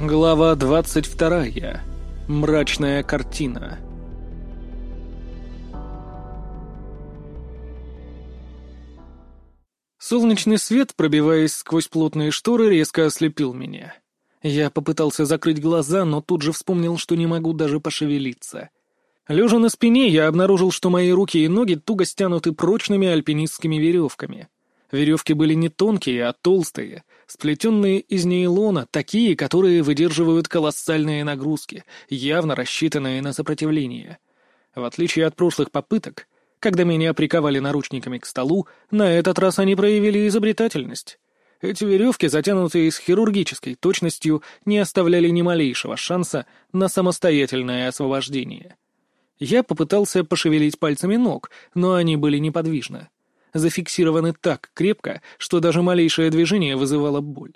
Глава 22. Мрачная картина. Солнечный свет, пробиваясь сквозь плотные шторы, резко ослепил меня. Я попытался закрыть глаза, но тут же вспомнил, что не могу даже пошевелиться. Лежа на спине, я обнаружил, что мои руки и ноги туго стянуты прочными альпинистскими веревками. Веревки были не тонкие, а толстые, сплетенные из нейлона, такие, которые выдерживают колоссальные нагрузки, явно рассчитанные на сопротивление. В отличие от прошлых попыток, когда меня приковали наручниками к столу, на этот раз они проявили изобретательность. Эти веревки, затянутые с хирургической точностью, не оставляли ни малейшего шанса на самостоятельное освобождение. Я попытался пошевелить пальцами ног, но они были неподвижны зафиксированы так крепко, что даже малейшее движение вызывало боль.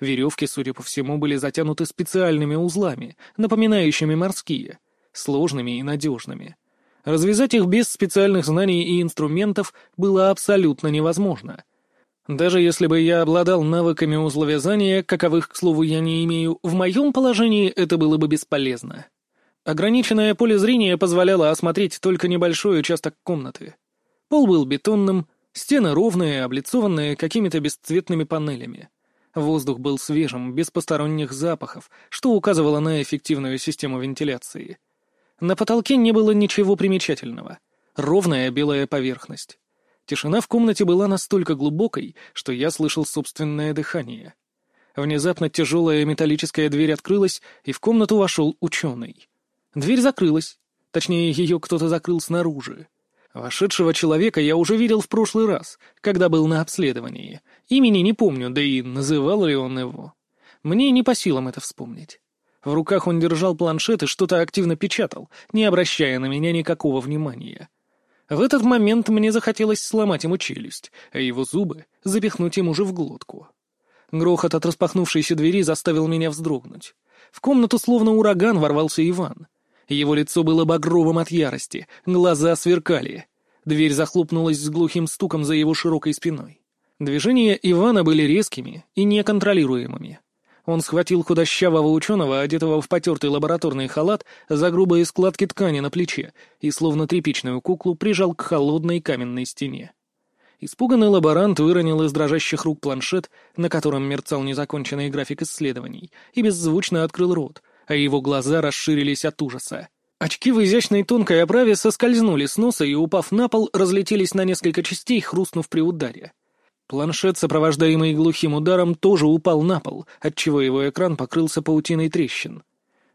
Веревки, судя по всему, были затянуты специальными узлами, напоминающими морские, сложными и надежными. Развязать их без специальных знаний и инструментов было абсолютно невозможно. Даже если бы я обладал навыками узловязания, каковых, к слову, я не имею, в моем положении это было бы бесполезно. Ограниченное поле зрения позволяло осмотреть только небольшой участок комнаты. Пол был бетонным, стены ровные, облицованные какими-то бесцветными панелями. Воздух был свежим, без посторонних запахов, что указывало на эффективную систему вентиляции. На потолке не было ничего примечательного. Ровная белая поверхность. Тишина в комнате была настолько глубокой, что я слышал собственное дыхание. Внезапно тяжелая металлическая дверь открылась, и в комнату вошел ученый. Дверь закрылась. Точнее, ее кто-то закрыл снаружи. Вошедшего человека я уже видел в прошлый раз, когда был на обследовании. Имени не помню, да и называл ли он его. Мне не по силам это вспомнить. В руках он держал планшет и что-то активно печатал, не обращая на меня никакого внимания. В этот момент мне захотелось сломать ему челюсть, а его зубы запихнуть ему же в глотку. Грохот от распахнувшейся двери заставил меня вздрогнуть. В комнату словно ураган ворвался Иван. Его лицо было багровым от ярости, глаза сверкали. Дверь захлопнулась с глухим стуком за его широкой спиной. Движения Ивана были резкими и неконтролируемыми. Он схватил худощавого ученого, одетого в потертый лабораторный халат, за грубые складки ткани на плече и, словно тряпичную куклу, прижал к холодной каменной стене. Испуганный лаборант выронил из дрожащих рук планшет, на котором мерцал незаконченный график исследований, и беззвучно открыл рот, а его глаза расширились от ужаса. Очки в изящной тонкой оправе соскользнули с носа и, упав на пол, разлетелись на несколько частей, хрустнув при ударе. Планшет, сопровождаемый глухим ударом, тоже упал на пол, отчего его экран покрылся паутиной трещин.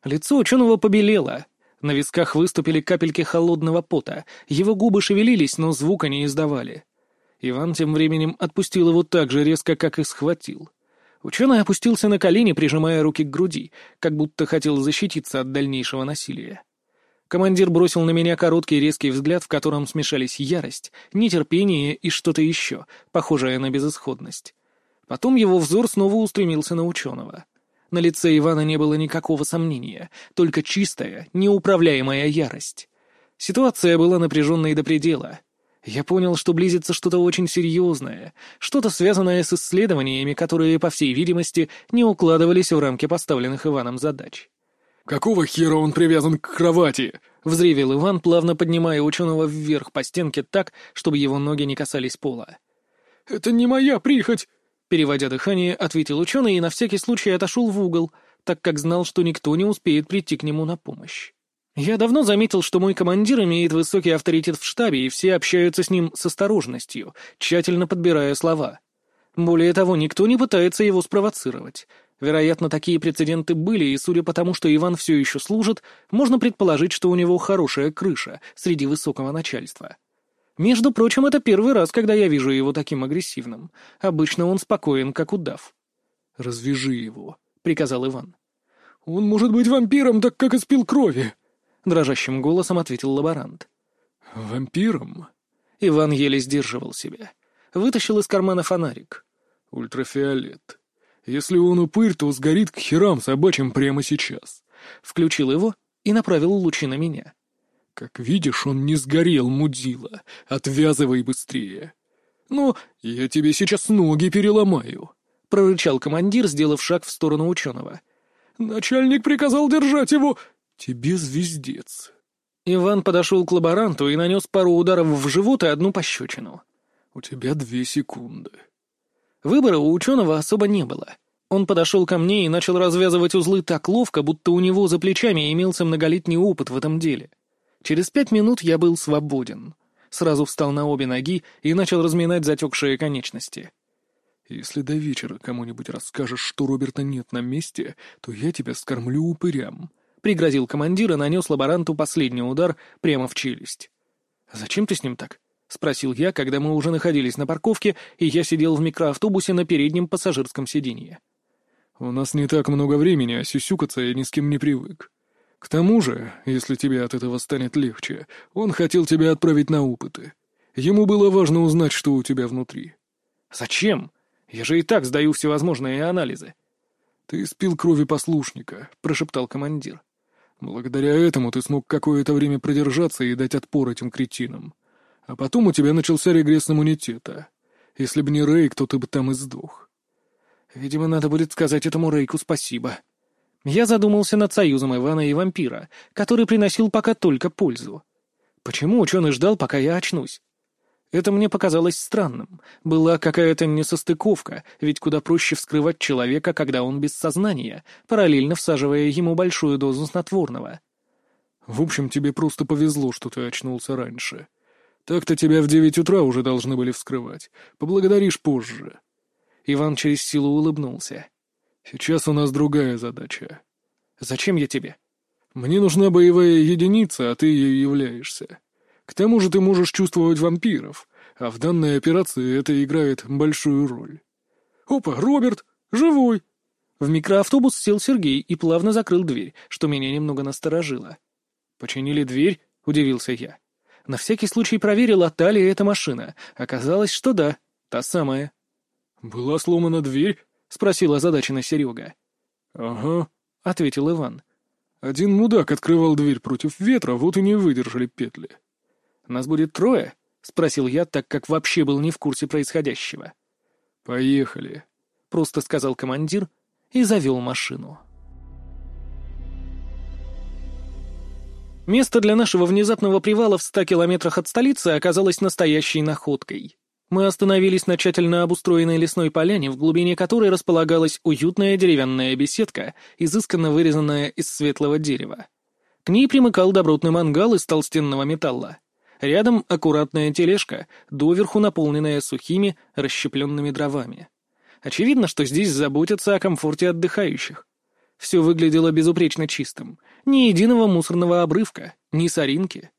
Лицо ученого побелело. На висках выступили капельки холодного пота, его губы шевелились, но звука не издавали. Иван тем временем отпустил его так же резко, как и схватил. Ученый опустился на колени, прижимая руки к груди, как будто хотел защититься от дальнейшего насилия. Командир бросил на меня короткий резкий взгляд, в котором смешались ярость, нетерпение и что-то еще, похожее на безысходность. Потом его взор снова устремился на ученого. На лице Ивана не было никакого сомнения, только чистая, неуправляемая ярость. Ситуация была напряженной до предела — я понял, что близится что-то очень серьезное, что-то связанное с исследованиями, которые, по всей видимости, не укладывались в рамки поставленных Иваном задач. «Какого хера он привязан к кровати?» — взревел Иван, плавно поднимая ученого вверх по стенке так, чтобы его ноги не касались пола. «Это не моя прихоть!» Переводя дыхание, ответил ученый и на всякий случай отошел в угол, так как знал, что никто не успеет прийти к нему на помощь. Я давно заметил, что мой командир имеет высокий авторитет в штабе, и все общаются с ним с осторожностью, тщательно подбирая слова. Более того, никто не пытается его спровоцировать. Вероятно, такие прецеденты были, и судя по тому, что Иван все еще служит, можно предположить, что у него хорошая крыша среди высокого начальства. Между прочим, это первый раз, когда я вижу его таким агрессивным. Обычно он спокоен, как удав. «Развяжи его», — приказал Иван. «Он может быть вампиром, так как испил крови», дрожащим голосом ответил лаборант. «Вампиром?» Иван еле сдерживал себя. Вытащил из кармана фонарик. «Ультрафиолет. Если он упырь, то сгорит к херам собачьим прямо сейчас». Включил его и направил лучи на меня. «Как видишь, он не сгорел, мудила. Отвязывай быстрее». «Ну, я тебе сейчас ноги переломаю», — прорычал командир, сделав шаг в сторону ученого. Начальник приказал держать его...» «Тебе звездец». Иван подошел к лаборанту и нанес пару ударов в живот и одну пощечину. «У тебя две секунды». Выбора у ученого особо не было. Он подошел ко мне и начал развязывать узлы так ловко, будто у него за плечами имелся многолетний опыт в этом деле. Через пять минут я был свободен. Сразу встал на обе ноги и начал разминать затекшие конечности. «Если до вечера кому-нибудь расскажешь, что Роберта нет на месте, то я тебя скормлю упырям», — пригрозил командир и нанес лаборанту последний удар прямо в челюсть. «Зачем ты с ним так?» — спросил я, когда мы уже находились на парковке, и я сидел в микроавтобусе на переднем пассажирском сиденье. «У нас не так много времени, а сюсюкаться я ни с кем не привык. К тому же, если тебе от этого станет легче, он хотел тебя отправить на опыты. Ему было важно узнать, что у тебя внутри. Зачем? Я же и так сдаю всевозможные анализы. Ты спил крови послушника, прошептал командир. Благодаря этому ты смог какое-то время продержаться и дать отпор этим кретинам. А потом у тебя начался регресс иммунитета. Если бы не Рейк, то ты бы там и сдох. Видимо, надо будет сказать этому Рейку спасибо. Я задумался над союзом Ивана и вампира, который приносил пока только пользу. Почему ученый ждал, пока я очнусь? Это мне показалось странным. Была какая-то несостыковка, ведь куда проще вскрывать человека, когда он без сознания, параллельно всаживая ему большую дозу снотворного. В общем, тебе просто повезло, что ты очнулся раньше. Так-то тебя в девять утра уже должны были вскрывать. Поблагодаришь позже. Иван через силу улыбнулся. Сейчас у нас другая задача. Зачем я тебе? Мне нужна боевая единица, а ты ей являешься. К тому же ты можешь чувствовать вампиров, а в данной операции это играет большую роль. Опа, Роберт, живой! В микроавтобус сел Сергей и плавно закрыл дверь, что меня немного насторожило. «Починили дверь?» — удивился я. На всякий случай проверил, а та ли эта машина. Оказалось, что да, та самая. «Была сломана дверь?» — спросил озадаченно Серега. «Ага», — ответил Иван. «Один мудак открывал дверь против ветра, вот и не выдержали петли». «Нас будет трое?» — спросил я, так как вообще был не в курсе происходящего. «Поехали», — просто сказал командир и завел машину. Место для нашего внезапного привала в ста километрах от столицы оказалось настоящей находкой. Мы остановились на тщательно обустроенной лесной поляне, в глубине которой располагалась уютная деревянная беседка, изысканно вырезанная из светлого дерева. К ней примыкал добротный мангал из толстенного металла. Рядом аккуратная тележка, доверху наполненная сухими, расщепленными дровами. Очевидно, что здесь заботятся о комфорте отдыхающих. Все выглядело безупречно чистым. Ни единого мусорного обрывка, ни соринки.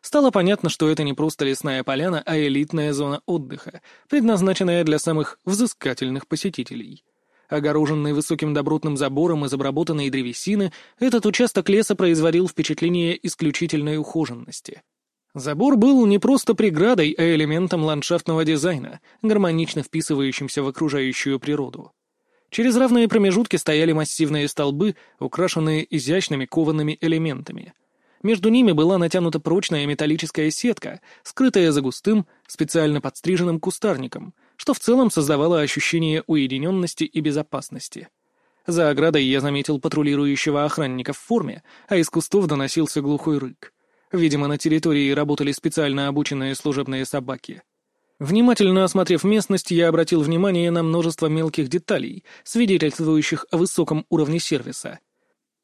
Стало понятно, что это не просто лесная поляна, а элитная зона отдыха, предназначенная для самых взыскательных посетителей. Огороженный высоким добротным забором из обработанной древесины, этот участок леса производил впечатление исключительной ухоженности. Забор был не просто преградой, а элементом ландшафтного дизайна, гармонично вписывающимся в окружающую природу. Через равные промежутки стояли массивные столбы, украшенные изящными коваными элементами — между ними была натянута прочная металлическая сетка, скрытая за густым, специально подстриженным кустарником, что в целом создавало ощущение уединенности и безопасности. За оградой я заметил патрулирующего охранника в форме, а из кустов доносился глухой рык. Видимо, на территории работали специально обученные служебные собаки. Внимательно осмотрев местность, я обратил внимание на множество мелких деталей, свидетельствующих о высоком уровне сервиса.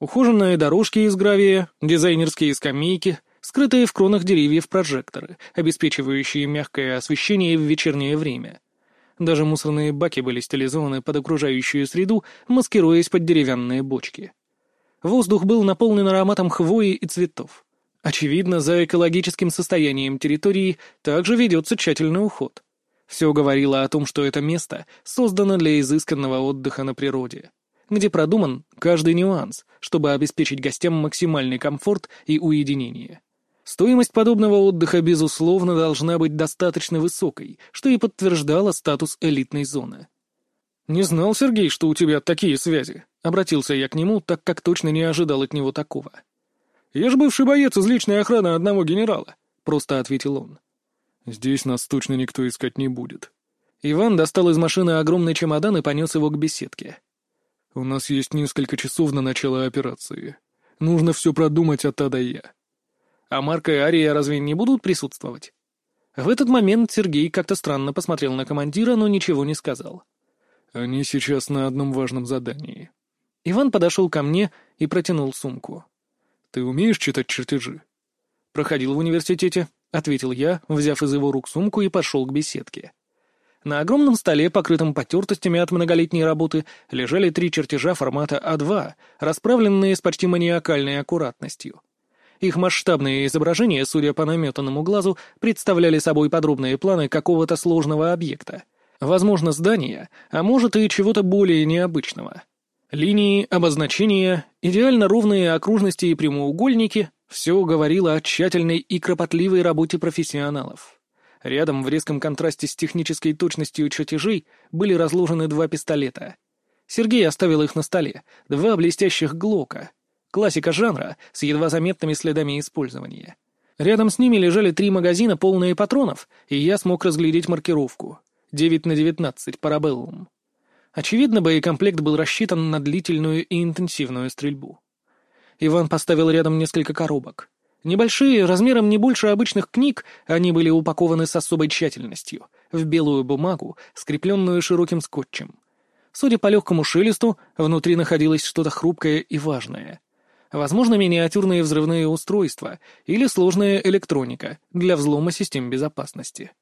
Ухоженные дорожки из гравия, дизайнерские скамейки, скрытые в кронах деревьев прожекторы, обеспечивающие мягкое освещение в вечернее время. Даже мусорные баки были стилизованы под окружающую среду, маскируясь под деревянные бочки. Воздух был наполнен ароматом хвои и цветов. Очевидно, за экологическим состоянием территории также ведется тщательный уход. Все говорило о том, что это место создано для изысканного отдыха на природе где продуман каждый нюанс, чтобы обеспечить гостям максимальный комфорт и уединение. Стоимость подобного отдыха, безусловно, должна быть достаточно высокой, что и подтверждало статус элитной зоны. «Не знал, Сергей, что у тебя такие связи», — обратился я к нему, так как точно не ожидал от него такого. «Я же бывший боец из личной охраны одного генерала», — просто ответил он. «Здесь нас точно никто искать не будет». Иван достал из машины огромный чемодан и понес его к беседке. У нас есть несколько часов на начало операции. Нужно все продумать от А до Я. А Марка и Ария разве не будут присутствовать? В этот момент Сергей как-то странно посмотрел на командира, но ничего не сказал. Они сейчас на одном важном задании. Иван подошел ко мне и протянул сумку. «Ты умеешь читать чертежи?» «Проходил в университете», — ответил я, взяв из его рук сумку и пошел к беседке. На огромном столе, покрытом потертостями от многолетней работы, лежали три чертежа формата А2, расправленные с почти маниакальной аккуратностью. Их масштабные изображения, судя по наметанному глазу, представляли собой подробные планы какого-то сложного объекта. Возможно, здания, а может и чего-то более необычного. Линии, обозначения, идеально ровные окружности и прямоугольники — все говорило о тщательной и кропотливой работе профессионалов. Рядом, в резком контрасте с технической точностью чертежей, были разложены два пистолета. Сергей оставил их на столе, два блестящих глока. Классика жанра, с едва заметными следами использования. Рядом с ними лежали три магазина, полные патронов, и я смог разглядеть маркировку. 9 на 19, парабеллум. Очевидно, боекомплект был рассчитан на длительную и интенсивную стрельбу. Иван поставил рядом несколько коробок. Небольшие, размером не больше обычных книг, они были упакованы с особой тщательностью, в белую бумагу, скрепленную широким скотчем. Судя по легкому шелесту, внутри находилось что-то хрупкое и важное. Возможно, миниатюрные взрывные устройства или сложная электроника для взлома систем безопасности.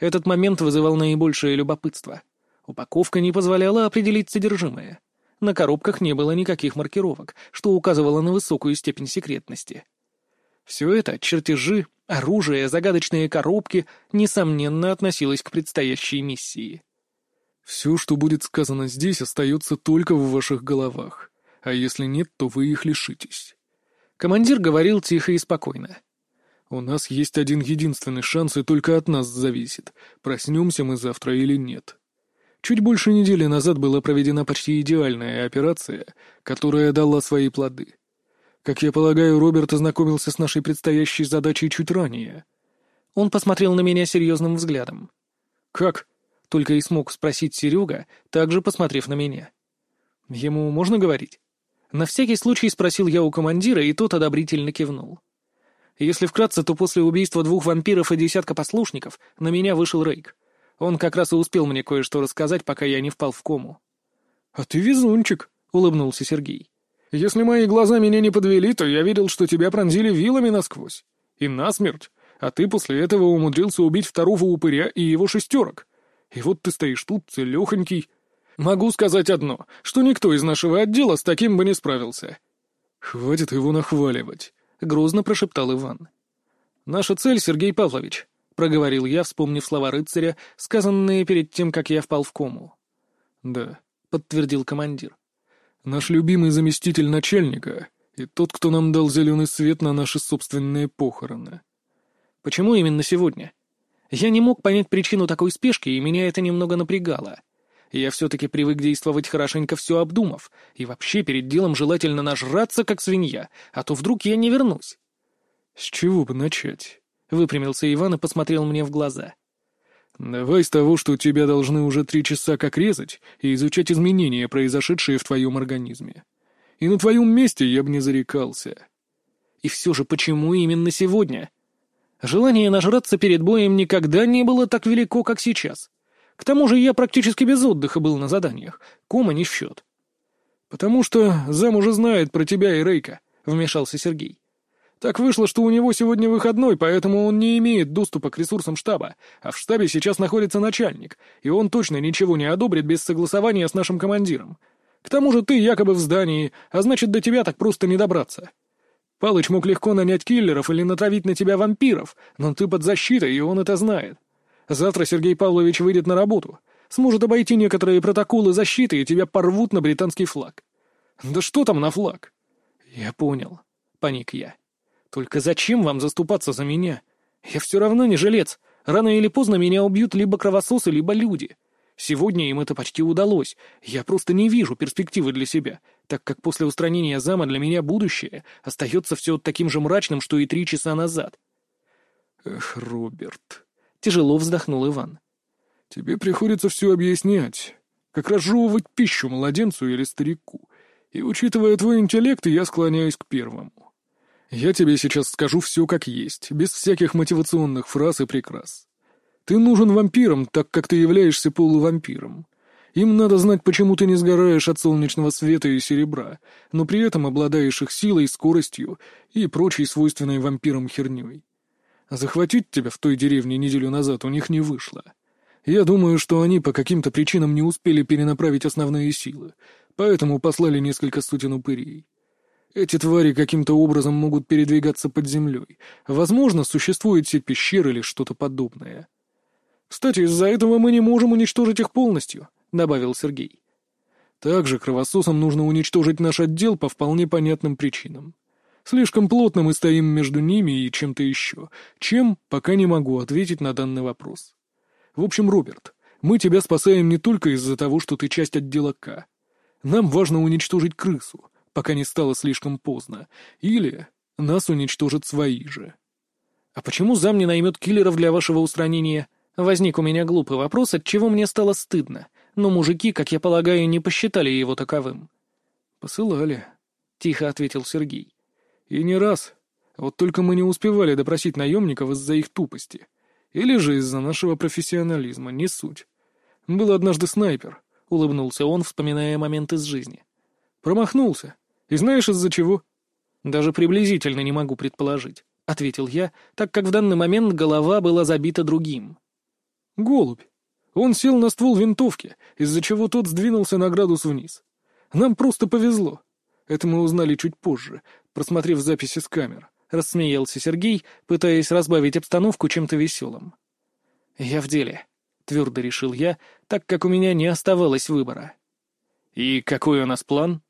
Этот момент вызывал наибольшее любопытство. Упаковка не позволяла определить содержимое. На коробках не было никаких маркировок, что указывало на высокую степень секретности. Все это, чертежи, оружие, загадочные коробки, несомненно относилось к предстоящей миссии. Все, что будет сказано здесь, остается только в ваших головах, а если нет, то вы их лишитесь. Командир говорил тихо и спокойно. У нас есть один единственный шанс, и только от нас зависит, проснемся мы завтра или нет. Чуть больше недели назад была проведена почти идеальная операция, которая дала свои плоды. Как я полагаю, Роберт ознакомился с нашей предстоящей задачей чуть ранее. Он посмотрел на меня серьезным взглядом. «Как?» — только и смог спросить Серега, также посмотрев на меня. «Ему можно говорить?» На всякий случай спросил я у командира, и тот одобрительно кивнул. Если вкратце, то после убийства двух вампиров и десятка послушников на меня вышел Рейк. Он как раз и успел мне кое-что рассказать, пока я не впал в кому. «А ты везунчик», — улыбнулся Сергей. Если мои глаза меня не подвели, то я видел, что тебя пронзили вилами насквозь. И насмерть. А ты после этого умудрился убить второго упыря и его шестерок. И вот ты стоишь тут, целехонький. Могу сказать одно, что никто из нашего отдела с таким бы не справился. Хватит его нахваливать, — грозно прошептал Иван. Наша цель, Сергей Павлович, — проговорил я, вспомнив слова рыцаря, сказанные перед тем, как я впал в кому. Да, — подтвердил командир. Наш любимый заместитель начальника и тот, кто нам дал зеленый свет на наши собственные похороны. Почему именно сегодня? Я не мог понять причину такой спешки, и меня это немного напрягало. Я все-таки привык действовать хорошенько все обдумав, и вообще перед делом желательно нажраться, как свинья, а то вдруг я не вернусь. «С чего бы начать?» — выпрямился Иван и посмотрел мне в глаза. «Давай с того, что тебя должны уже три часа как резать и изучать изменения, произошедшие в твоем организме. И на твоем месте я бы не зарекался». И все же почему именно сегодня? Желание нажраться перед боем никогда не было так велико, как сейчас. К тому же я практически без отдыха был на заданиях, кома не в счет. «Потому что зам уже знает про тебя и Рейка», — вмешался Сергей. Так вышло, что у него сегодня выходной, поэтому он не имеет доступа к ресурсам штаба, а в штабе сейчас находится начальник, и он точно ничего не одобрит без согласования с нашим командиром. К тому же ты якобы в здании, а значит, до тебя так просто не добраться. Палыч мог легко нанять киллеров или натравить на тебя вампиров, но ты под защитой, и он это знает. Завтра Сергей Павлович выйдет на работу, сможет обойти некоторые протоколы защиты, и тебя порвут на британский флаг. Да что там на флаг? Я понял, паник я. Только зачем вам заступаться за меня? Я все равно не жилец. Рано или поздно меня убьют либо кровососы, либо люди. Сегодня им это почти удалось. Я просто не вижу перспективы для себя, так как после устранения зама для меня будущее остается все таким же мрачным, что и три часа назад. Эх, Роберт. Тяжело вздохнул Иван. Тебе приходится все объяснять. как разжевывать пищу младенцу или старику. И, учитывая твой интеллект, я склоняюсь к первому. Я тебе сейчас скажу все как есть, без всяких мотивационных фраз и прикрас. Ты нужен вампирам, так как ты являешься полувампиром. Им надо знать, почему ты не сгораешь от солнечного света и серебра, но при этом обладаешь их силой, скоростью и прочей свойственной вампирам херней. Захватить тебя в той деревне неделю назад у них не вышло. Я думаю, что они по каким-то причинам не успели перенаправить основные силы, поэтому послали несколько сотен упырей. Эти твари каким-то образом могут передвигаться под землей. Возможно, существует сеть пещер или что-то подобное. Кстати, из-за этого мы не можем уничтожить их полностью, — добавил Сергей. Также кровососам нужно уничтожить наш отдел по вполне понятным причинам. Слишком плотно мы стоим между ними и чем-то еще. Чем, пока не могу ответить на данный вопрос. В общем, Роберт, мы тебя спасаем не только из-за того, что ты часть отдела К. Нам важно уничтожить крысу, пока не стало слишком поздно. Или нас уничтожат свои же. А почему зам не наймет киллеров для вашего устранения? Возник у меня глупый вопрос, от чего мне стало стыдно но мужики, как я полагаю, не посчитали его таковым. «Посылали», — тихо ответил Сергей. «И не раз. Вот только мы не успевали допросить наемников из-за их тупости. Или же из-за нашего профессионализма, не суть. Был однажды снайпер», — улыбнулся он, вспоминая момент из жизни. «Промахнулся. И знаешь, из-за чего?» «Даже приблизительно не могу предположить», — ответил я, так как в данный момент голова была забита другим. «Голубь. Он сел на ствол винтовки, из-за чего тот сдвинулся на градус вниз. Нам просто повезло. Это мы узнали чуть позже, просмотрев записи с камер. Рассмеялся Сергей, пытаясь разбавить обстановку чем-то веселым. «Я в деле», — твердо решил я, так как у меня не оставалось выбора. «И какой у нас план?»